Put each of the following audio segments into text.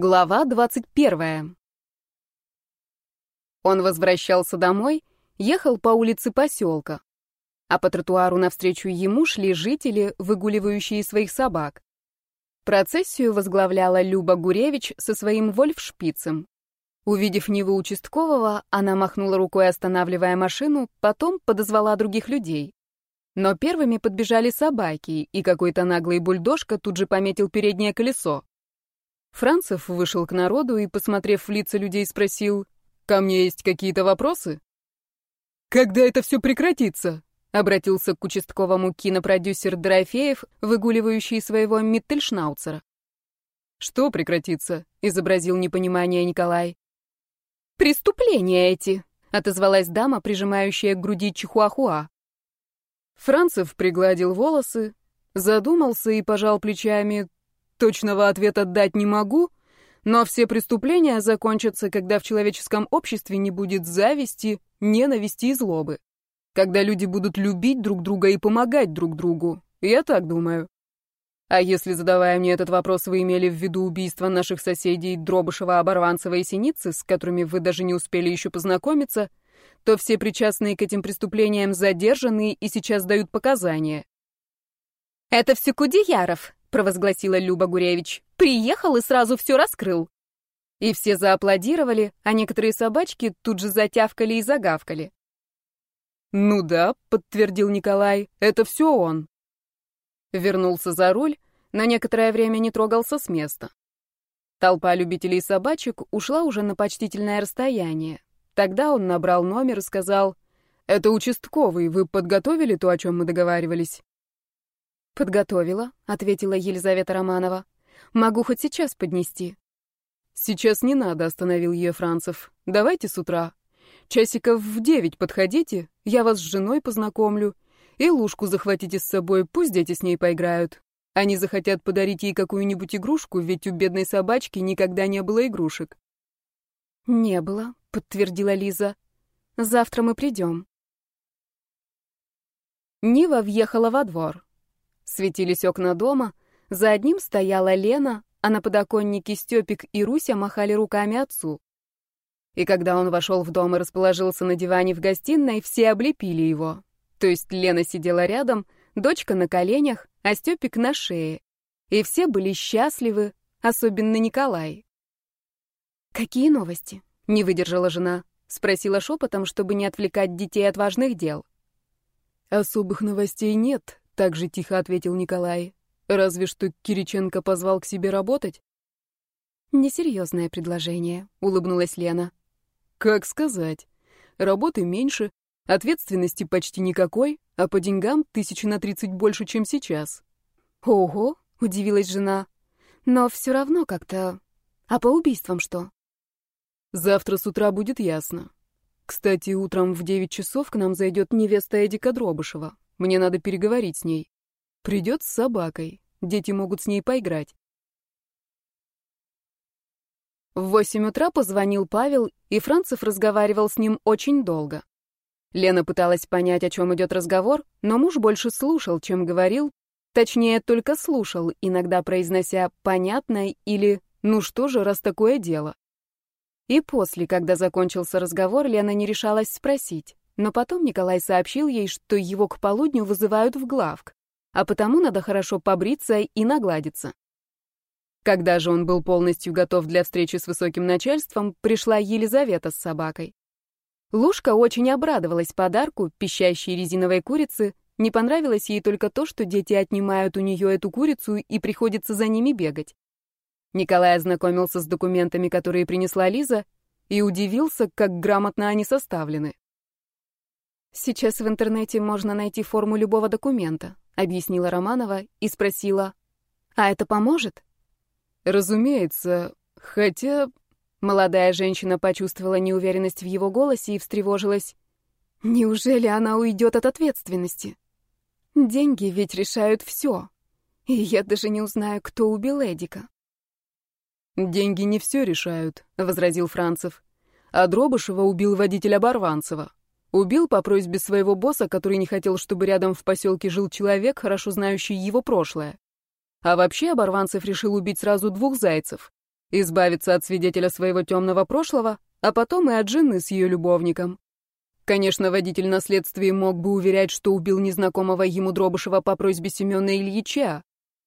Глава 21. Он возвращался домой, ехал по улице поселка. А по тротуару навстречу ему шли жители, выгуливающие своих собак. Процессию возглавляла Люба Гуревич со своим вольфшпицем. Увидев Ниву участкового, она махнула рукой, останавливая машину, потом подозвала других людей. Но первыми подбежали собаки, и какой-то наглый бульдожка тут же пометил переднее колесо. Францев вышел к народу и, посмотрев в лица людей, спросил, «Ко мне есть какие-то вопросы?» «Когда это все прекратится?» — обратился к участковому кинопродюсер Дорофеев, выгуливающий своего Миттельшнауцера. «Что прекратится?» — изобразил непонимание Николай. «Преступления эти!» — отозвалась дама, прижимающая к груди чихуахуа. Францев пригладил волосы, задумался и пожал плечами, Точного ответа дать не могу, но все преступления закончатся, когда в человеческом обществе не будет зависти, ненависти и злобы. Когда люди будут любить друг друга и помогать друг другу. Я так думаю. А если, задавая мне этот вопрос, вы имели в виду убийство наших соседей Дробышева, Оборванцева и Синицы, с которыми вы даже не успели еще познакомиться, то все причастные к этим преступлениям задержаны и сейчас дают показания. «Это все Кудеяров», — провозгласила Люба Гуревич. «Приехал и сразу все раскрыл». И все зааплодировали, а некоторые собачки тут же затявкали и загавкали. «Ну да», — подтвердил Николай, — «это все он». Вернулся за руль, на некоторое время не трогался с места. Толпа любителей собачек ушла уже на почтительное расстояние. Тогда он набрал номер и сказал, «Это участковый, вы подготовили то, о чем мы договаривались?» «Подготовила», — ответила Елизавета Романова. «Могу хоть сейчас поднести». «Сейчас не надо», — остановил ее Францев. «Давайте с утра. Часиков в девять подходите, я вас с женой познакомлю. И Лушку захватите с собой, пусть дети с ней поиграют. Они захотят подарить ей какую-нибудь игрушку, ведь у бедной собачки никогда не было игрушек». «Не было», — подтвердила Лиза. «Завтра мы придем». Нива въехала во двор. Светились окна дома, за одним стояла Лена, а на подоконнике Степик и Руся махали руками отцу. И когда он вошел в дом и расположился на диване в гостиной, все облепили его. То есть Лена сидела рядом, дочка на коленях, а Степик на шее. И все были счастливы, особенно Николай. «Какие новости?» — не выдержала жена. Спросила шепотом, чтобы не отвлекать детей от важных дел. «Особых новостей нет», так же тихо ответил Николай. Разве что Кириченко позвал к себе работать? Несерьезное предложение, улыбнулась Лена. Как сказать? Работы меньше, ответственности почти никакой, а по деньгам тысячи на тридцать больше, чем сейчас. Ого, удивилась жена. Но все равно как-то... А по убийствам что? Завтра с утра будет ясно. Кстати, утром в девять часов к нам зайдет невеста Эдика Дробышева. Мне надо переговорить с ней. Придет с собакой. Дети могут с ней поиграть. В восемь утра позвонил Павел, и Францев разговаривал с ним очень долго. Лена пыталась понять, о чем идет разговор, но муж больше слушал, чем говорил, точнее, только слушал, иногда произнося «понятно» или «ну что же, раз такое дело». И после, когда закончился разговор, Лена не решалась спросить. Но потом Николай сообщил ей, что его к полудню вызывают в главк, а потому надо хорошо побриться и нагладиться. Когда же он был полностью готов для встречи с высоким начальством, пришла Елизавета с собакой. Лушка очень обрадовалась подарку, пищащей резиновой курицы, не понравилось ей только то, что дети отнимают у нее эту курицу и приходится за ними бегать. Николай ознакомился с документами, которые принесла Лиза, и удивился, как грамотно они составлены. Сейчас в интернете можно найти форму любого документа, объяснила Романова и спросила: "А это поможет?" Разумеется, хотя молодая женщина почувствовала неуверенность в его голосе и встревожилась. Неужели она уйдет от ответственности? Деньги ведь решают все. И я даже не узнаю, кто убил Эдика. Деньги не все решают, возразил Францев. А Дробышева убил водитель Оборванцева. Убил по просьбе своего босса, который не хотел, чтобы рядом в поселке жил человек, хорошо знающий его прошлое. А вообще Оборванцев решил убить сразу двух зайцев. избавиться от свидетеля своего темного прошлого, а потом и от жены с ее любовником. Конечно, водитель на следствии мог бы уверять, что убил незнакомого ему Дробышева по просьбе Семена Ильича,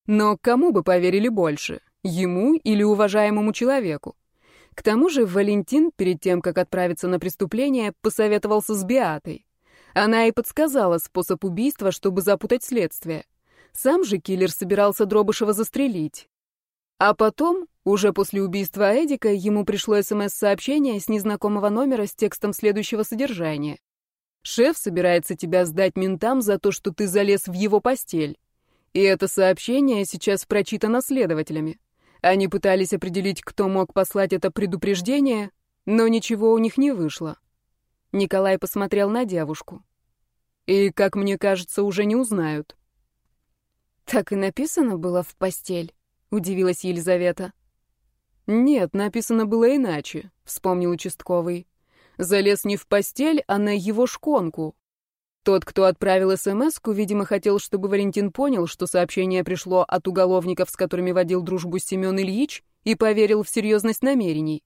но кому бы поверили больше, ему или уважаемому человеку? К тому же Валентин, перед тем, как отправиться на преступление, посоветовался с Биатой. Она и подсказала способ убийства, чтобы запутать следствие. Сам же киллер собирался Дробышева застрелить. А потом, уже после убийства Эдика, ему пришло СМС-сообщение с незнакомого номера с текстом следующего содержания. «Шеф собирается тебя сдать ментам за то, что ты залез в его постель». И это сообщение сейчас прочитано следователями. Они пытались определить, кто мог послать это предупреждение, но ничего у них не вышло. Николай посмотрел на девушку. И, как мне кажется, уже не узнают. Так и написано было в постель, удивилась Елизавета. Нет, написано было иначе, вспомнил участковый. Залез не в постель, а на его шконку. Тот, кто отправил СМС-ку, видимо, хотел, чтобы Валентин понял, что сообщение пришло от уголовников, с которыми водил дружбу Семен Ильич, и поверил в серьезность намерений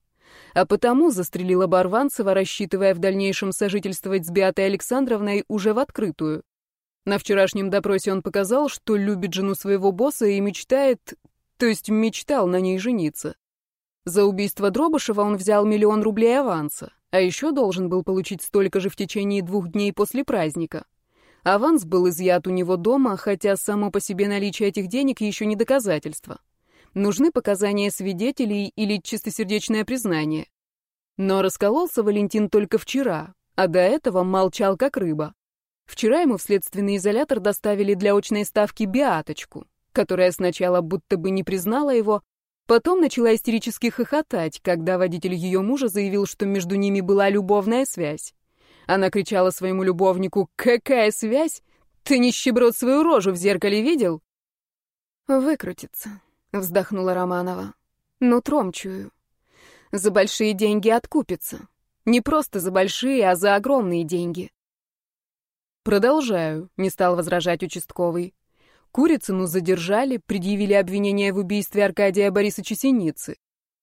а потому застрелил Оборванцева, рассчитывая в дальнейшем сожительствовать с Беатой Александровной уже в открытую. На вчерашнем допросе он показал, что любит жену своего босса и мечтает, то есть мечтал на ней жениться. За убийство Дробышева он взял миллион рублей аванса, а еще должен был получить столько же в течение двух дней после праздника. Аванс был изъят у него дома, хотя само по себе наличие этих денег еще не доказательство. Нужны показания свидетелей или чистосердечное признание. Но раскололся Валентин только вчера, а до этого молчал как рыба. Вчера ему в следственный изолятор доставили для очной ставки Биаточку, которая сначала будто бы не признала его, потом начала истерически хохотать, когда водитель ее мужа заявил, что между ними была любовная связь. Она кричала своему любовнику «Какая связь? Ты нищеброд свою рожу в зеркале видел?» «Выкрутится», вздохнула Романова. Нутром чую. За большие деньги откупится. Не просто за большие, а за огромные деньги. Продолжаю, не стал возражать участковый. Курицыну задержали, предъявили обвинение в убийстве Аркадия Борисовича Синицы.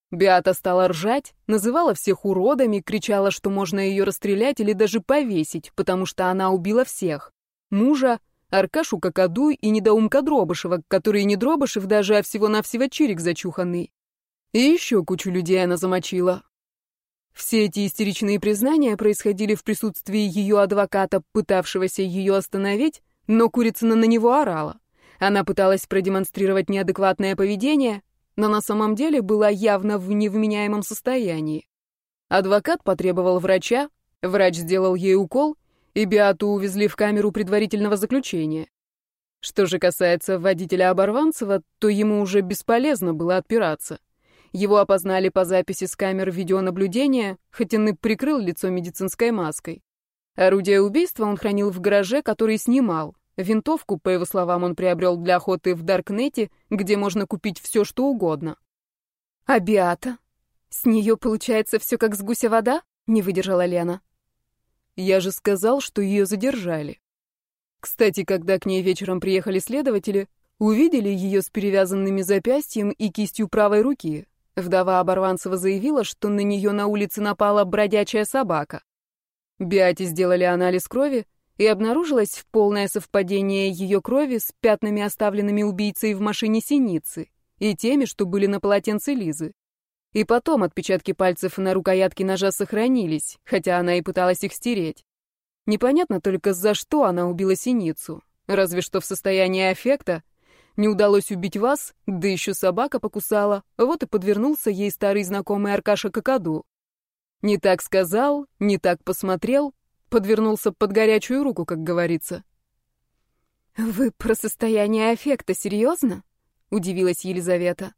Биата стала ржать, называла всех уродами, кричала, что можно ее расстрелять или даже повесить, потому что она убила всех. Мужа, Аркашу Какаду и недоумка Дробышева, который не Дробышев даже, а всего-навсего чирик зачуханный. И еще кучу людей она замочила. Все эти истеричные признания происходили в присутствии ее адвоката, пытавшегося ее остановить, но Курицына на него орала. Она пыталась продемонстрировать неадекватное поведение, но на самом деле была явно в невменяемом состоянии. Адвокат потребовал врача, врач сделал ей укол, и Биату увезли в камеру предварительного заключения. Что же касается водителя Оборванцева, то ему уже бесполезно было отпираться. Его опознали по записи с камер видеонаблюдения, хоть он и прикрыл лицо медицинской маской. Орудие убийства он хранил в гараже, который снимал. Винтовку, по его словам, он приобрел для охоты в Даркнете, где можно купить все, что угодно. «А Биата? С нее получается все как с гуся вода?» — не выдержала Лена. Я же сказал, что ее задержали. Кстати, когда к ней вечером приехали следователи, увидели ее с перевязанными запястьем и кистью правой руки. Вдова Оборванцева заявила, что на нее на улице напала бродячая собака. Биате сделали анализ крови, и обнаружилось в полное совпадение ее крови с пятнами, оставленными убийцей в машине синицы, и теми, что были на полотенце Лизы. И потом отпечатки пальцев на рукоятке ножа сохранились, хотя она и пыталась их стереть. Непонятно только, за что она убила синицу. Разве что в состоянии аффекта. Не удалось убить вас, да еще собака покусала, вот и подвернулся ей старый знакомый Аркаша Кокоду. Не так сказал, не так посмотрел, подвернулся под горячую руку, как говорится. «Вы про состояние аффекта серьезно?» — удивилась Елизавета.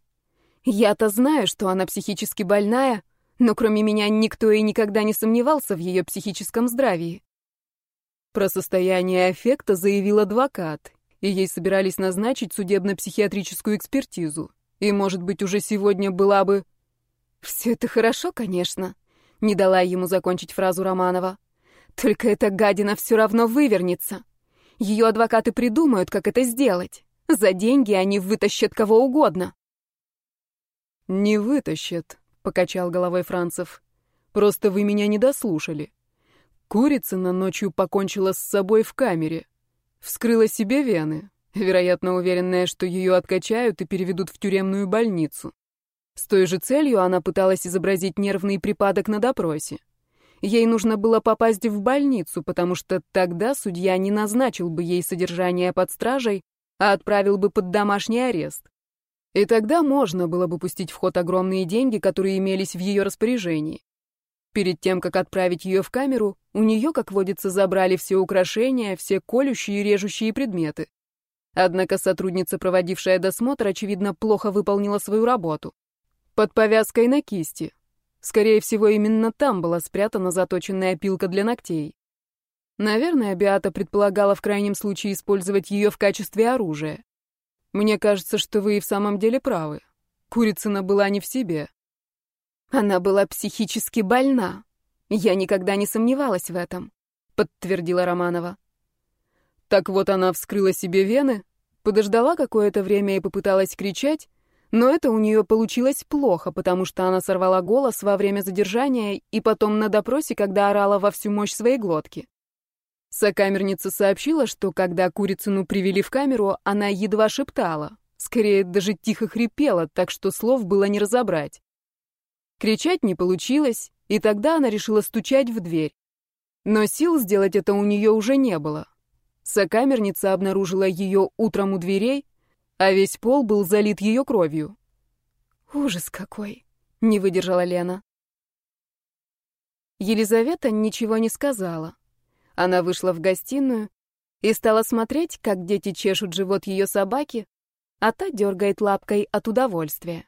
Я-то знаю, что она психически больная, но кроме меня никто и никогда не сомневался в ее психическом здравии. Про состояние аффекта заявил адвокат, и ей собирались назначить судебно-психиатрическую экспертизу. И, может быть, уже сегодня была бы... «Все это хорошо, конечно», — не дала ему закончить фразу Романова. «Только эта гадина все равно вывернется. Ее адвокаты придумают, как это сделать. За деньги они вытащат кого угодно». «Не вытащат», — покачал головой Францев. «Просто вы меня не дослушали. Курицына ночью покончила с собой в камере. Вскрыла себе вены, вероятно, уверенная, что ее откачают и переведут в тюремную больницу. С той же целью она пыталась изобразить нервный припадок на допросе. Ей нужно было попасть в больницу, потому что тогда судья не назначил бы ей содержание под стражей, а отправил бы под домашний арест. И тогда можно было бы пустить в ход огромные деньги, которые имелись в ее распоряжении. Перед тем, как отправить ее в камеру, у нее, как водится, забрали все украшения, все колющие и режущие предметы. Однако сотрудница, проводившая досмотр, очевидно, плохо выполнила свою работу. Под повязкой на кисти. Скорее всего, именно там была спрятана заточенная пилка для ногтей. Наверное, Биата предполагала в крайнем случае использовать ее в качестве оружия. Мне кажется, что вы и в самом деле правы. Курицына была не в себе. Она была психически больна. Я никогда не сомневалась в этом, подтвердила Романова. Так вот она вскрыла себе вены, подождала какое-то время и попыталась кричать, но это у нее получилось плохо, потому что она сорвала голос во время задержания и потом на допросе, когда орала во всю мощь своей глотки. Сокамерница сообщила, что когда Курицыну привели в камеру, она едва шептала, скорее даже тихо хрипела, так что слов было не разобрать. Кричать не получилось, и тогда она решила стучать в дверь. Но сил сделать это у нее уже не было. Сокамерница обнаружила ее утром у дверей, а весь пол был залит ее кровью. «Ужас какой!» — не выдержала Лена. Елизавета ничего не сказала. Она вышла в гостиную и стала смотреть, как дети чешут живот ее собаки, а та дергает лапкой от удовольствия.